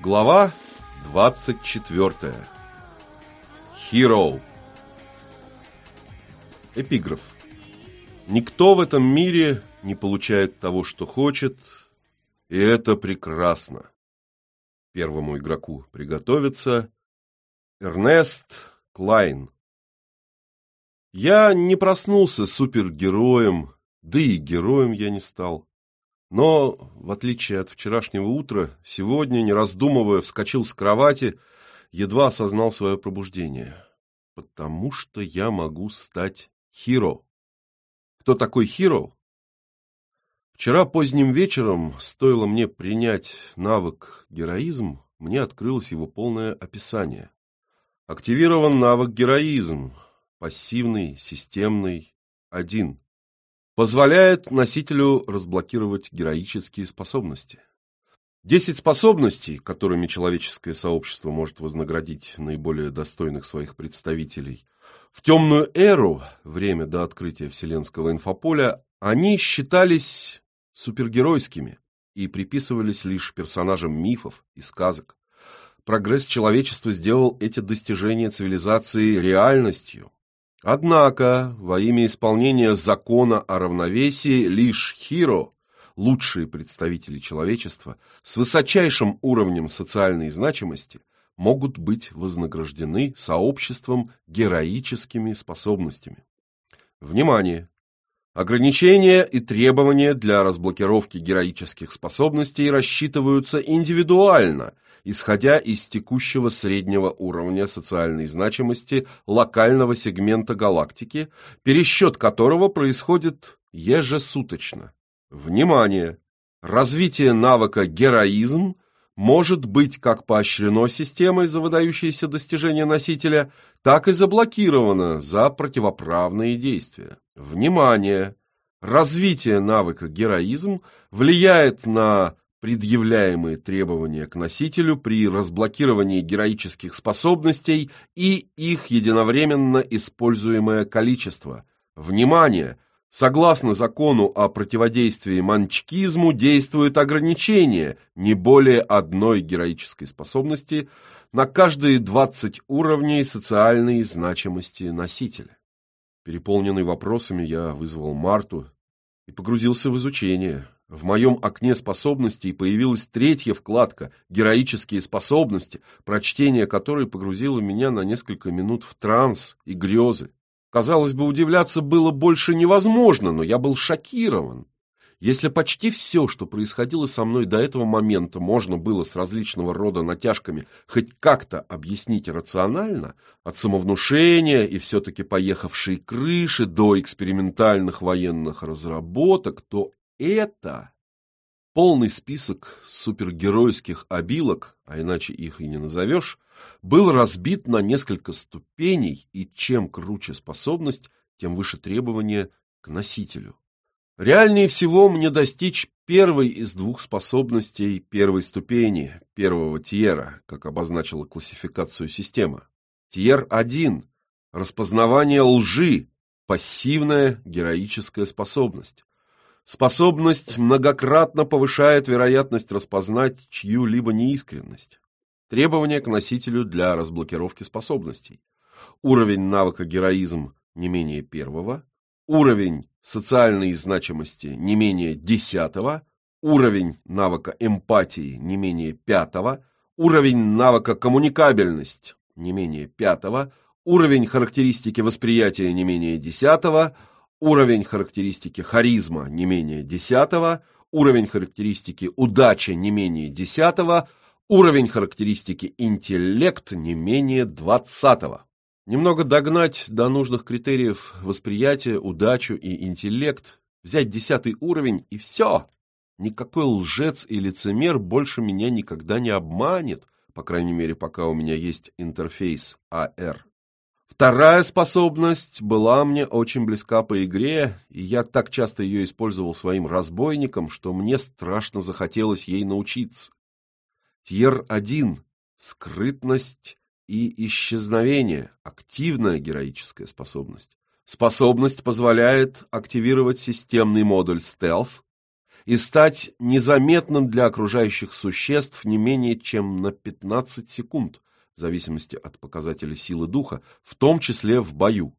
Глава 24. Hero. Эпиграф. Никто в этом мире не получает того, что хочет, и это прекрасно. Первому игроку приготовиться. Эрнест Клайн. Я не проснулся супергероем, да и героем я не стал. Но, в отличие от вчерашнего утра, сегодня, не раздумывая, вскочил с кровати, едва осознал свое пробуждение. Потому что я могу стать Хиро. Кто такой Хиро? Вчера поздним вечером, стоило мне принять навык героизм, мне открылось его полное описание. Активирован навык героизм, пассивный, системный, один позволяет носителю разблокировать героические способности. Десять способностей, которыми человеческое сообщество может вознаградить наиболее достойных своих представителей, в темную эру, время до открытия вселенского инфополя, они считались супергеройскими и приписывались лишь персонажам мифов и сказок. Прогресс человечества сделал эти достижения цивилизации реальностью, Однако, во имя исполнения закона о равновесии, лишь Хиро, лучшие представители человечества, с высочайшим уровнем социальной значимости, могут быть вознаграждены сообществом героическими способностями. Внимание! Ограничения и требования для разблокировки героических способностей рассчитываются индивидуально, исходя из текущего среднего уровня социальной значимости локального сегмента галактики, пересчет которого происходит ежесуточно. Внимание! Развитие навыка «героизм» может быть как поощрено системой за выдающиеся достижения носителя, так и заблокировано за противоправные действия. Внимание! Развитие навыка героизм влияет на предъявляемые требования к носителю при разблокировании героических способностей и их единовременно используемое количество. Внимание! Согласно закону о противодействии манчкизму действует ограничение не более одной героической способности на каждые 20 уровней социальной значимости носителя. Переполненный вопросами, я вызвал Марту и погрузился в изучение. В моем окне способностей появилась третья вкладка «Героические способности», прочтение которой погрузило меня на несколько минут в транс и грезы. Казалось бы, удивляться было больше невозможно, но я был шокирован. Если почти все, что происходило со мной до этого момента, можно было с различного рода натяжками хоть как-то объяснить рационально, от самовнушения и все-таки поехавшей крыши до экспериментальных военных разработок, то это полный список супергеройских обилок, а иначе их и не назовешь, был разбит на несколько ступеней, и чем круче способность, тем выше требования к носителю. Реальнее всего мне достичь первой из двух способностей первой ступени, первого тиера, как обозначила классификацию система. Тиер-1 – распознавание лжи, пассивная героическая способность. Способность многократно повышает вероятность распознать чью-либо неискренность. Требования к носителю для разблокировки способностей. Уровень навыка героизм не менее первого. Уровень социальной значимости не менее десятого, уровень навыка эмпатии не менее пятого, уровень навыка коммуникабельность не менее пятого, уровень характеристики восприятия не менее десятого, уровень характеристики харизма не менее десятого, уровень характеристики удача не менее десятого, уровень характеристики интеллект не менее двадцатого. Немного догнать до нужных критериев восприятия, удачу и интеллект, взять десятый уровень и все. Никакой лжец и лицемер больше меня никогда не обманет, по крайней мере, пока у меня есть интерфейс AR. А Вторая способность была мне очень близка по игре, и я так часто ее использовал своим разбойником, что мне страшно захотелось ей научиться. Тьер-1. Скрытность и исчезновение – активная героическая способность. Способность позволяет активировать системный модуль Stealth и стать незаметным для окружающих существ не менее чем на 15 секунд, в зависимости от показателя силы духа, в том числе в бою.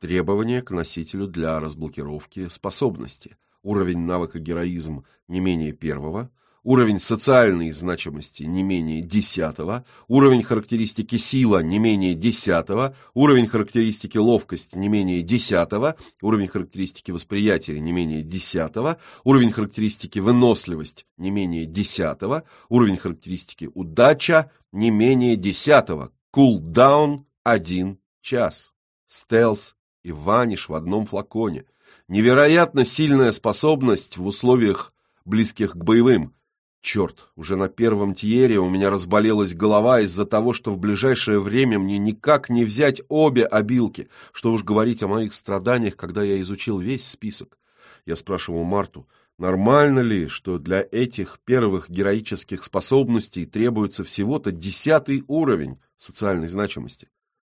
Требования к носителю для разблокировки способности. Уровень навыка героизм не менее первого – уровень социальной значимости не менее десятого, уровень характеристики сила не менее десятого, уровень характеристики ловкость не менее десятого, уровень характеристики восприятия не менее десятого, уровень характеристики выносливость не менее десятого, уровень характеристики удача не менее десятого, кулдаун один час, стелс и ваниш в одном флаконе. Невероятно сильная способность в условиях близких к боевым, Черт, уже на первом тиере у меня разболелась голова из-за того, что в ближайшее время мне никак не взять обе обилки, что уж говорить о моих страданиях, когда я изучил весь список. Я спрашивал Марту, нормально ли, что для этих первых героических способностей требуется всего-то десятый уровень социальной значимости.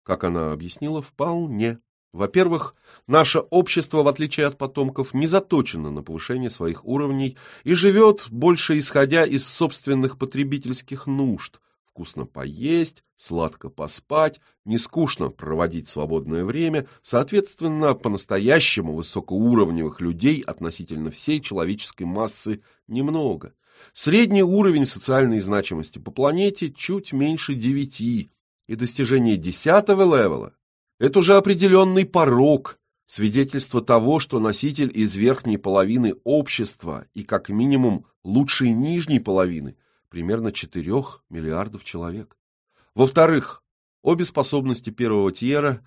Как она объяснила, вполне. Во-первых, наше общество, в отличие от потомков, не заточено на повышение своих уровней и живет больше исходя из собственных потребительских нужд. Вкусно поесть, сладко поспать, не скучно проводить свободное время, соответственно, по-настоящему высокоуровневых людей относительно всей человеческой массы немного. Средний уровень социальной значимости по планете чуть меньше девяти, и достижение десятого левела это уже определенный порог, свидетельство того, что носитель из верхней половины общества и как минимум лучшей нижней половины, примерно 4 миллиардов человек. Во-вторых, обе способности первого тиера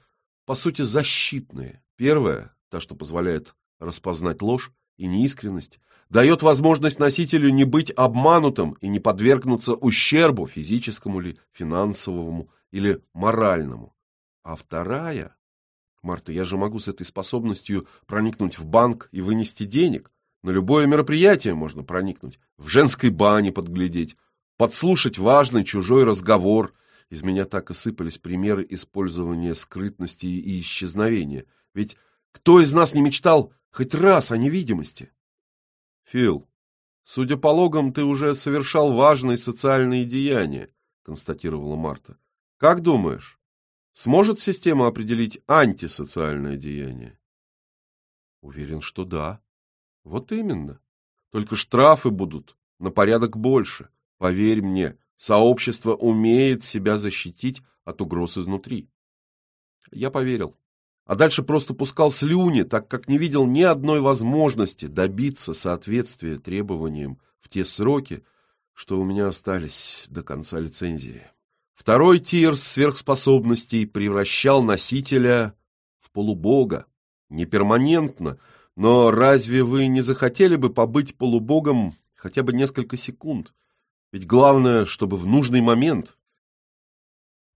по сути защитные. Первая, та, что позволяет распознать ложь и неискренность, дает возможность носителю не быть обманутым и не подвергнуться ущербу физическому или финансовому или моральному. А вторая... Марта, я же могу с этой способностью проникнуть в банк и вынести денег. На любое мероприятие можно проникнуть. В женской бане подглядеть. Подслушать важный чужой разговор. Из меня так и сыпались примеры использования скрытности и исчезновения. Ведь кто из нас не мечтал хоть раз о невидимости? Фил, судя по логам, ты уже совершал важные социальные деяния, констатировала Марта. Как думаешь, Сможет система определить антисоциальное деяние? Уверен, что да. Вот именно. Только штрафы будут на порядок больше. Поверь мне, сообщество умеет себя защитить от угроз изнутри. Я поверил. А дальше просто пускал слюни, так как не видел ни одной возможности добиться соответствия требованиям в те сроки, что у меня остались до конца лицензии. Второй тир сверхспособностей превращал носителя в полубога. Не перманентно, но разве вы не захотели бы побыть полубогом хотя бы несколько секунд? Ведь главное, чтобы в нужный момент.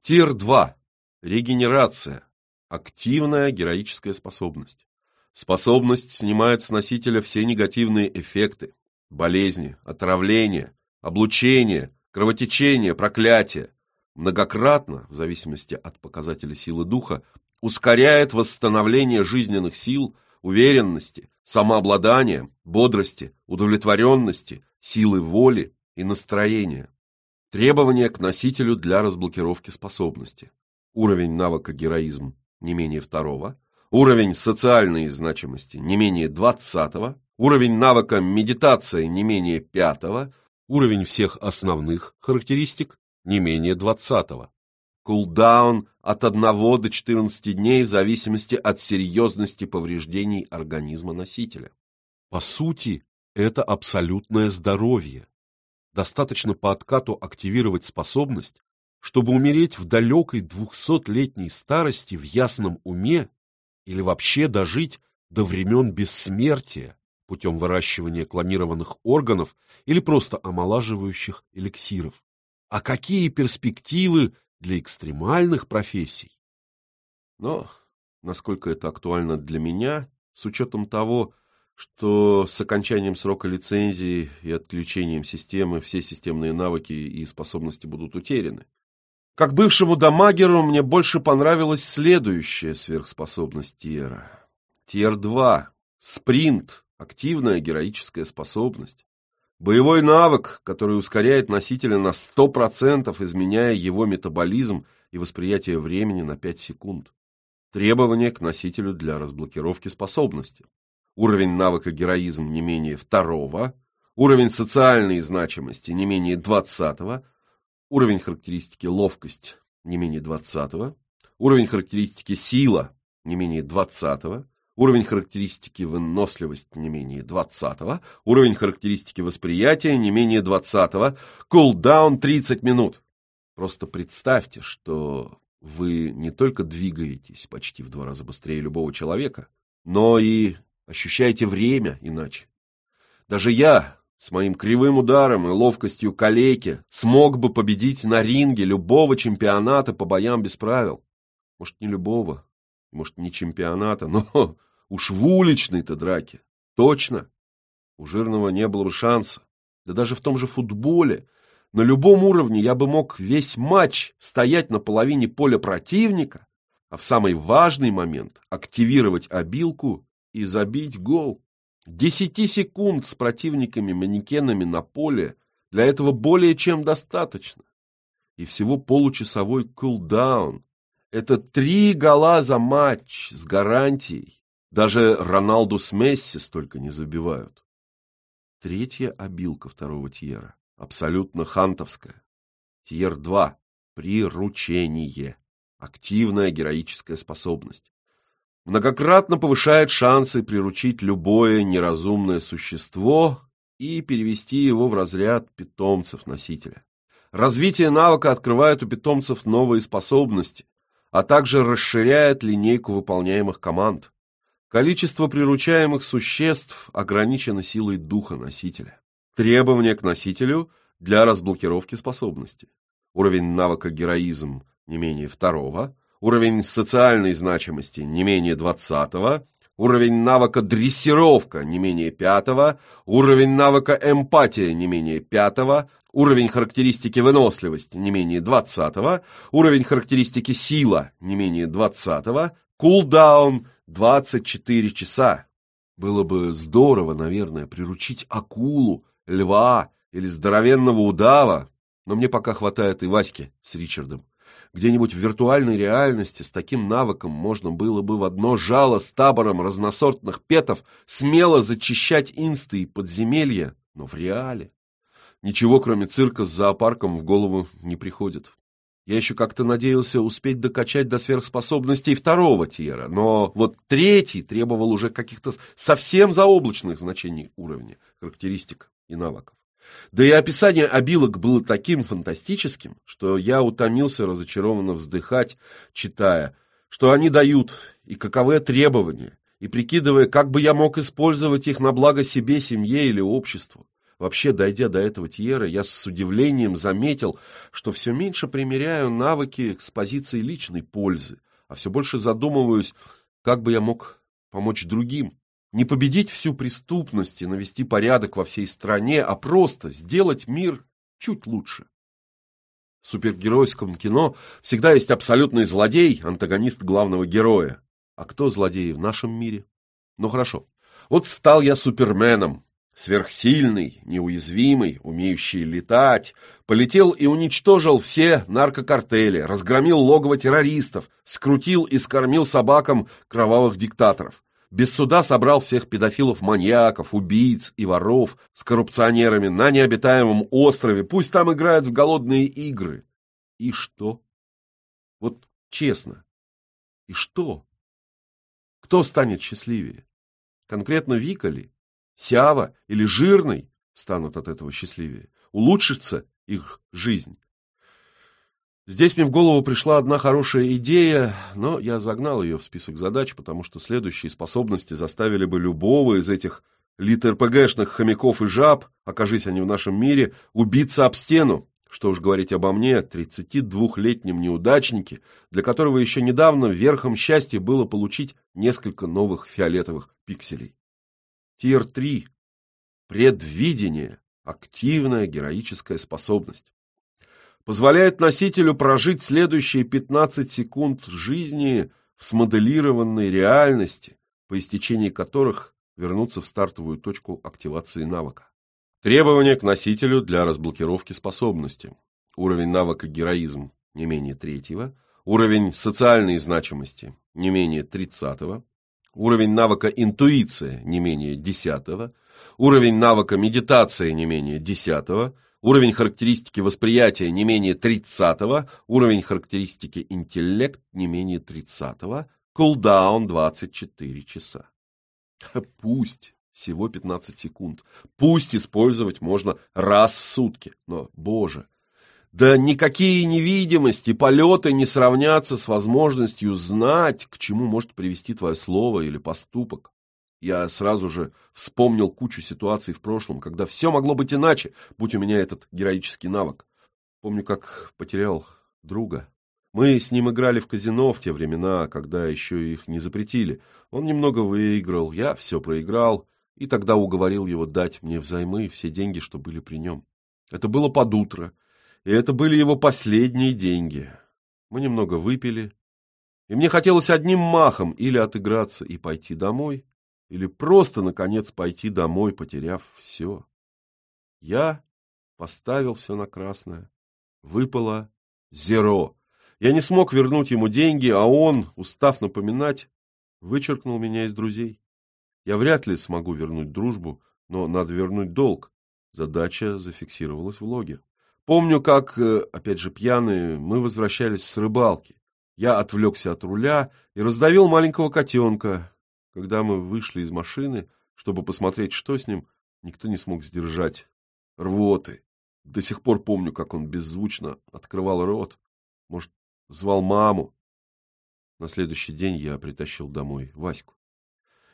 Тир 2. Регенерация. Активная героическая способность. Способность снимает с носителя все негативные эффекты. Болезни, отравления, облучение, кровотечение, проклятие многократно, в зависимости от показателя силы духа, ускоряет восстановление жизненных сил, уверенности, самообладания, бодрости, удовлетворенности, силы воли и настроения. Требования к носителю для разблокировки способности. Уровень навыка героизм не менее второго, уровень социальной значимости не менее двадцатого, уровень навыка медитация не менее пятого, уровень всех основных характеристик не менее 20-го. Кулдаун от 1 до 14 дней в зависимости от серьезности повреждений организма носителя. По сути, это абсолютное здоровье. Достаточно по откату активировать способность, чтобы умереть в далекой двухсотлетней старости в ясном уме или вообще дожить до времен бессмертия путем выращивания клонированных органов или просто омолаживающих эликсиров. А какие перспективы для экстремальных профессий? Но, насколько это актуально для меня, с учетом того, что с окончанием срока лицензии и отключением системы все системные навыки и способности будут утеряны. Как бывшему дамагеру мне больше понравилась следующая сверхспособность Тиера. Тиер-2. Спринт активная героическая способность. Боевой навык, который ускоряет носителя на 100%, изменяя его метаболизм и восприятие времени на 5 секунд. Требования к носителю для разблокировки способности. Уровень навыка героизм не менее второго, уровень социальной значимости не менее 20, уровень характеристики ловкость не менее 20, уровень характеристики сила не менее 20, уровень характеристики выносливость не менее 20, уровень характеристики восприятия не менее 20, кулдаун 30 минут. Просто представьте, что вы не только двигаетесь почти в два раза быстрее любого человека, но и ощущаете время иначе. Даже я, с моим кривым ударом и ловкостью калеки, смог бы победить на ринге любого чемпионата по боям без правил. Может, не любого, может, не чемпионата, но уж в уличной-то драке. Точно. У Жирного не было бы шанса. Да даже в том же футболе. На любом уровне я бы мог весь матч стоять на половине поля противника, а в самый важный момент активировать обилку и забить гол. Десяти секунд с противниками-манекенами на поле для этого более чем достаточно. И всего получасовой кулдаун, это три гола за матч с гарантией. Даже Роналду с Месси столько не забивают. Третья обилка второго тьера. Абсолютно хантовская. Тьер-2. Приручение. Активная героическая способность. Многократно повышает шансы приручить любое неразумное существо и перевести его в разряд питомцев носителя. Развитие навыка открывает у питомцев новые способности, а также расширяет линейку выполняемых команд. Количество приручаемых существ ограничено силой духа носителя. Требования к носителю для разблокировки способности. Уровень навыка героизм не менее второго, уровень социальной значимости не менее двадцатого, уровень навыка дрессировка не менее пятого, уровень навыка эмпатия не менее пятого, уровень характеристики выносливость не менее 20, уровень характеристики сила не менее 20, кулдаун 24 часа. Было бы здорово, наверное, приручить акулу, льва или здоровенного удава, но мне пока хватает и Васьки с Ричардом. Где-нибудь в виртуальной реальности с таким навыком можно было бы в одно жало с табором разносортных петов смело зачищать инсты и подземелья, но в реале ничего, кроме цирка с зоопарком, в голову не приходит. Я еще как-то надеялся успеть докачать до сверхспособностей второго тира, но вот третий требовал уже каких-то совсем заоблачных значений уровня, характеристик и навыков. Да и описание обилок было таким фантастическим, что я утомился разочарованно вздыхать, читая, что они дают и каковы требования, и прикидывая, как бы я мог использовать их на благо себе, семье или обществу. Вообще, дойдя до этого тьера, я с удивлением заметил, что все меньше примеряю навыки с позиции личной пользы, а все больше задумываюсь, как бы я мог помочь другим. Не победить всю преступность и навести порядок во всей стране, а просто сделать мир чуть лучше. В супергеройском кино всегда есть абсолютный злодей, антагонист главного героя. А кто злодей в нашем мире? Ну хорошо. Вот стал я суперменом, Сверхсильный, неуязвимый, умеющий летать, полетел и уничтожил все наркокартели, разгромил логово террористов, скрутил и скормил собакам кровавых диктаторов. Без суда собрал всех педофилов-маньяков, убийц и воров с коррупционерами на необитаемом острове, пусть там играют в голодные игры. И что? Вот честно, и что? Кто станет счастливее? Конкретно Вика ли? Сява или Жирный станут от этого счастливее. Улучшится их жизнь. Здесь мне в голову пришла одна хорошая идея, но я загнал ее в список задач, потому что следующие способности заставили бы любого из этих лит-РПГшных хомяков и жаб, окажись они в нашем мире, убиться об стену. Что уж говорить обо мне, 32-летнем неудачнике, для которого еще недавно верхом счастья было получить несколько новых фиолетовых пикселей. Тир-3. Предвидение. Активная героическая способность. Позволяет носителю прожить следующие 15 секунд жизни в смоделированной реальности, по истечении которых вернуться в стартовую точку активации навыка. Требования к носителю для разблокировки способности. Уровень навыка героизм не менее третьего, уровень социальной значимости не менее тридцатого, уровень навыка интуиция не менее десятого, уровень навыка медитация не менее десятого, уровень характеристики восприятия не менее тридцатого, уровень характеристики интеллект не менее тридцатого, кулдаун 24 часа. Пусть всего 15 секунд. Пусть использовать можно раз в сутки. Но, боже, да никакие невидимости, полеты не сравнятся с возможностью знать, к чему может привести твое слово или поступок. Я сразу же вспомнил кучу ситуаций в прошлом, когда все могло быть иначе, будь у меня этот героический навык. Помню, как потерял друга. Мы с ним играли в казино в те времена, когда еще их не запретили. Он немного выиграл, я все проиграл, и тогда уговорил его дать мне взаймы все деньги, что были при нем. Это было под утро, и это были его последние деньги. Мы немного выпили, и мне хотелось одним махом или отыграться и пойти домой, или просто, наконец, пойти домой, потеряв все. Я поставил все на красное. Выпало зеро. Я не смог вернуть ему деньги, а он, устав напоминать, вычеркнул меня из друзей. Я вряд ли смогу вернуть дружбу, но надо вернуть долг. Задача зафиксировалась в логе. Помню, как, э, опять же пьяные, мы возвращались с рыбалки. Я отвлекся от руля и раздавил маленького котенка. Когда мы вышли из машины, чтобы посмотреть, что с ним, никто не смог сдержать рвоты. До сих пор помню, как он беззвучно открывал рот. Может, звал маму. На следующий день я притащил домой Ваську.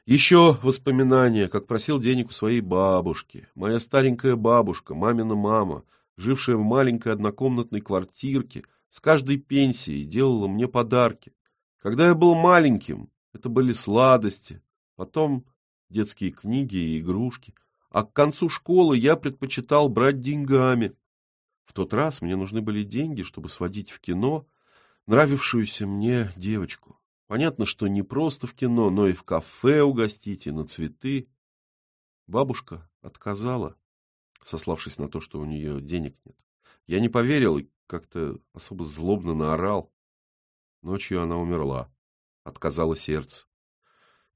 Еще воспоминания, как просил денег у своей бабушки. Моя старенькая бабушка, мамина мама, жившая в маленькой однокомнатной квартирке, с каждой пенсией делала мне подарки. Когда я был маленьким, это были сладости, потом детские книги и игрушки. А к концу школы я предпочитал брать деньгами. В тот раз мне нужны были деньги, чтобы сводить в кино нравившуюся мне девочку. Понятно, что не просто в кино, но и в кафе угостить, и на цветы. Бабушка отказала, сославшись на то, что у нее денег нет. Я не поверил и как-то особо злобно наорал. Ночью она умерла. Отказало сердце.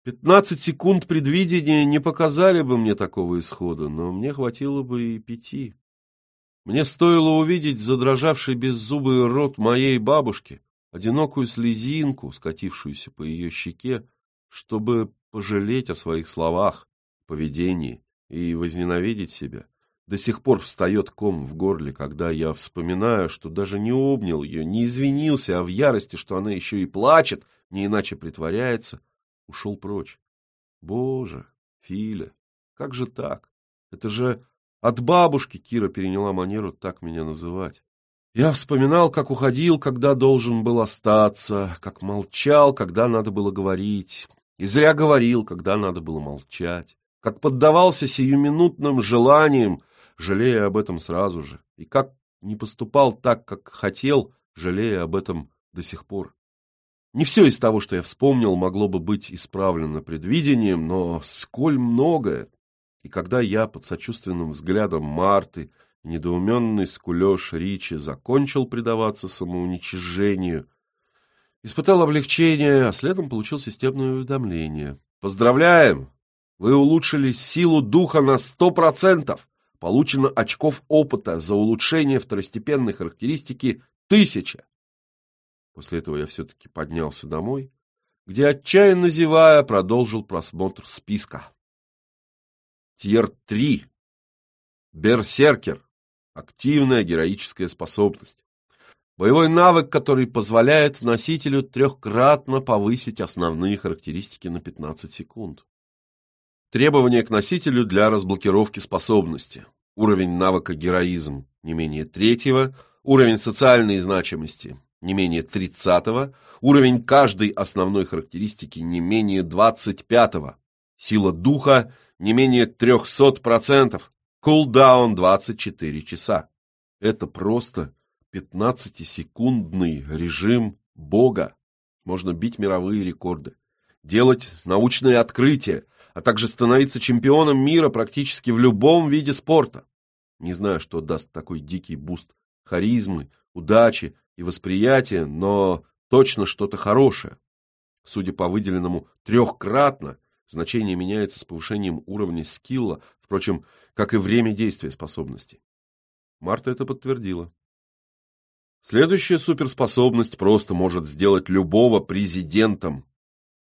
Пятнадцать секунд предвидения не показали бы мне такого исхода, но мне хватило бы и пяти. Мне стоило увидеть задрожавший беззубый рот моей бабушки, одинокую слезинку, скатившуюся по ее щеке, чтобы пожалеть о своих словах, поведении и возненавидеть себя. До сих пор встает ком в горле, когда я вспоминаю, что даже не обнял ее, не извинился, а в ярости, что она еще и плачет, не иначе притворяется, ушел прочь. Боже, Филя, как же так? Это же от бабушки Кира переняла манеру так меня называть. Я вспоминал, как уходил, когда должен был остаться, как молчал, когда надо было говорить, и зря говорил, когда надо было молчать, как поддавался сиюминутным желаниям, жалея об этом сразу же, и как не поступал так, как хотел, жалея об этом до сих пор. Не все из того, что я вспомнил, могло бы быть исправлено предвидением, но сколь многое. И когда я под сочувственным взглядом Марты недоуменный скулеж Ричи закончил предаваться самоуничижению, испытал облегчение, а следом получил системное уведомление. «Поздравляем! Вы улучшили силу духа на сто процентов! Получено очков опыта за улучшение второстепенной характеристики тысяча!» После этого я все-таки поднялся домой, где, отчаянно зевая, продолжил просмотр списка. Тьер-3. Берсеркер. Активная героическая способность. Боевой навык, который позволяет носителю трехкратно повысить основные характеристики на 15 секунд. Требования к носителю для разблокировки способности. Уровень навыка героизм не менее третьего, уровень социальной значимости не менее 30 уровень каждой основной характеристики не менее 25 сила духа не менее 300%, Кулдаун 24 часа. Это просто 15-секундный режим Бога. Можно бить мировые рекорды, делать научные открытия, а также становиться чемпионом мира практически в любом виде спорта. Не знаю, что даст такой дикий буст харизмы, удачи и восприятия, но точно что-то хорошее. Судя по выделенному трехкратно, значение меняется с повышением уровня скилла, впрочем, как и время действия способности. Марта это подтвердила. Следующая суперспособность просто может сделать любого президентом.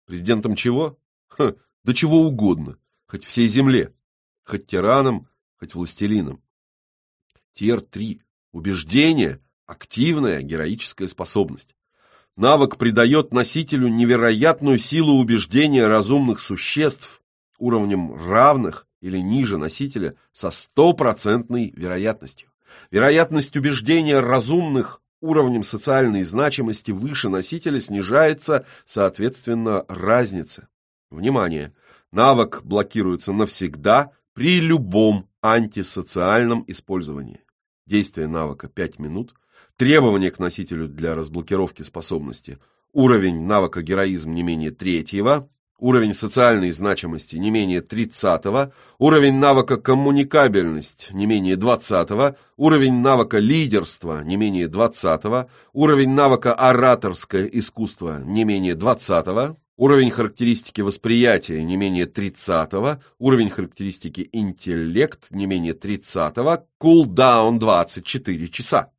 Президентом чего? Ха, да чего угодно, хоть всей земле, хоть тираном, хоть властелином. Тир-3. Убеждение – активная героическая способность. Навык придает носителю невероятную силу убеждения разумных существ уровнем равных или ниже носителя со стопроцентной вероятностью. Вероятность убеждения разумных уровнем социальной значимости выше носителя снижается, соответственно, разница. Внимание! Навык блокируется навсегда при любом антисоциальном использовании. Действие навыка 5 минут. Требования к носителю для разблокировки способности. Уровень навыка героизм не менее третьего уровень социальной значимости не менее 30 уровень навыка коммуникабельность не менее 20 уровень навыка лидерства не менее 20 уровень навыка ораторское искусство не менее 20 уровень характеристики восприятия не менее 30 уровень характеристики интеллект не менее 30 кулдаун 24 часа.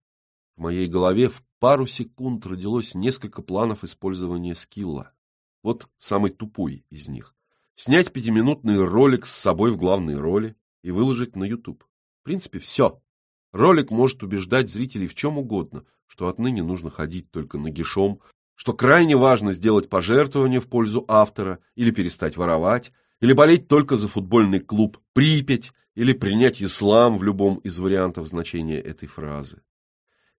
В моей голове в пару секунд родилось несколько планов использования скилла. Вот самый тупой из них. Снять пятиминутный ролик с собой в главной роли и выложить на YouTube. В принципе, все. Ролик может убеждать зрителей в чем угодно, что отныне нужно ходить только нагишом, что крайне важно сделать пожертвование в пользу автора или перестать воровать, или болеть только за футбольный клуб «Припять», или принять ислам в любом из вариантов значения этой фразы.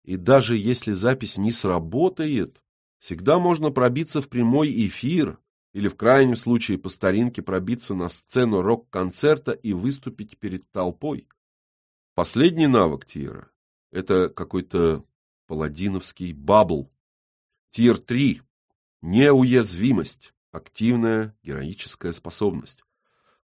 И даже если запись не сработает, Всегда можно пробиться в прямой эфир или в крайнем случае по старинке пробиться на сцену рок-концерта и выступить перед толпой. Последний навык Тира – это какой-то паладиновский бабл. Тир 3 – неуязвимость, активная героическая способность.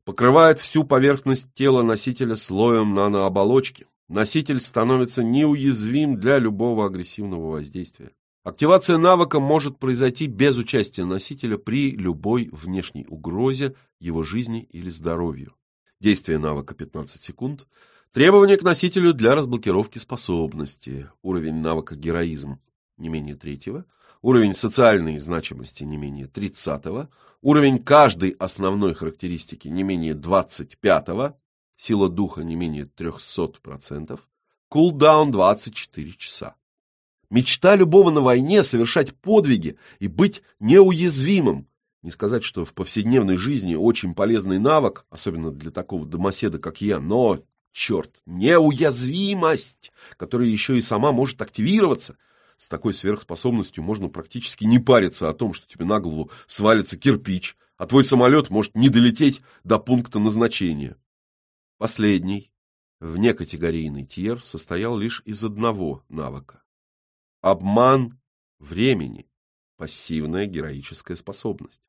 Покрывает всю поверхность тела носителя слоем нанооболочки. Носитель становится неуязвим для любого агрессивного воздействия. Активация навыка может произойти без участия носителя при любой внешней угрозе его жизни или здоровью. Действие навыка 15 секунд. Требования к носителю для разблокировки способности. Уровень навыка героизм не менее третьего. Уровень социальной значимости не менее 30. Уровень каждой основной характеристики не менее 25. Сила духа не менее 300%. Кулдаун 24 часа. Мечта любого на войне — совершать подвиги и быть неуязвимым. Не сказать, что в повседневной жизни очень полезный навык, особенно для такого домоседа, как я, но, черт, неуязвимость, которая еще и сама может активироваться. С такой сверхспособностью можно практически не париться о том, что тебе на голову свалится кирпич, а твой самолет может не долететь до пункта назначения. Последний, внекатегорийный тир, состоял лишь из одного навыка Обман времени. Пассивная героическая способность.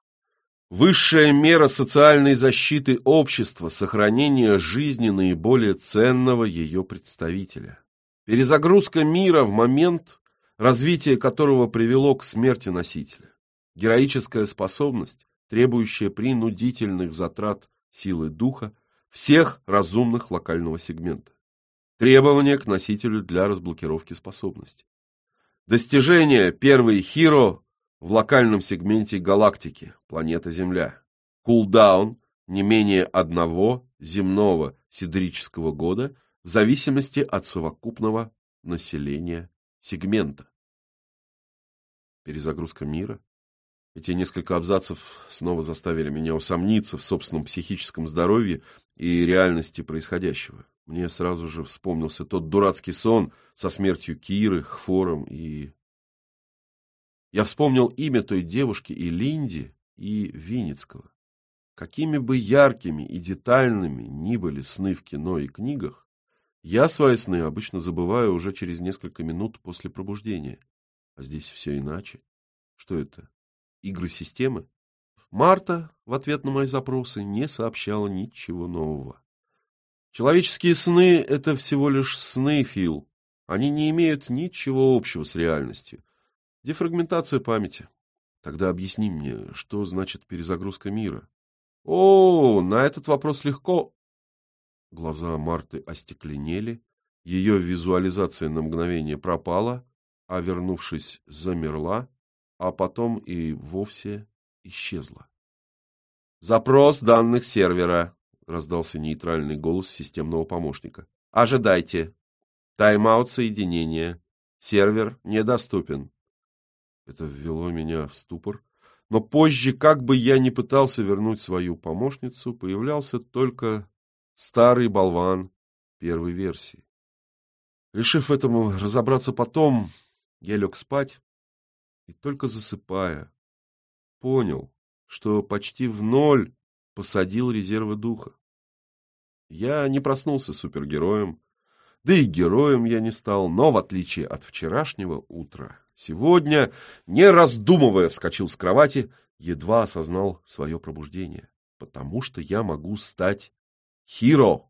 Высшая мера социальной защиты общества – сохранение жизни наиболее ценного ее представителя. Перезагрузка мира в момент, развитие которого привело к смерти носителя. Героическая способность, требующая принудительных затрат силы духа всех разумных локального сегмента. Требования к носителю для разблокировки способности. Достижение первый Хиро в локальном сегменте галактики, планета Земля. Кулдаун не менее одного земного сидрического года в зависимости от совокупного населения сегмента. Перезагрузка мира. Эти несколько абзацев снова заставили меня усомниться в собственном психическом здоровье и реальности происходящего. Мне сразу же вспомнился тот дурацкий сон со смертью Киры, Хфором и... Я вспомнил имя той девушки и Линди, и Винницкого. Какими бы яркими и детальными ни были сны в кино и книгах, я свои сны обычно забываю уже через несколько минут после пробуждения. А здесь все иначе. Что это? Игры системы? Марта в ответ на мои запросы не сообщала ничего нового. Человеческие сны — это всего лишь сны, Фил. Они не имеют ничего общего с реальностью. Дефрагментация памяти. Тогда объясни мне, что значит перезагрузка мира? О, на этот вопрос легко. Глаза Марты остекленели, ее визуализация на мгновение пропала, а вернувшись, замерла, а потом и вовсе исчезла. «Запрос данных сервера», — раздался нейтральный голос системного помощника. «Ожидайте. Тайм-аут соединения. Сервер недоступен». Это ввело меня в ступор. Но позже, как бы я ни пытался вернуть свою помощницу, появлялся только старый болван первой версии. Решив этому разобраться потом, я лег спать и только засыпая, понял, что почти в ноль посадил резервы духа. Я не проснулся супергероем, да и героем я не стал, но, в отличие от вчерашнего утра, сегодня, не раздумывая, вскочил с кровати, едва осознал свое пробуждение, потому что я могу стать Хиро.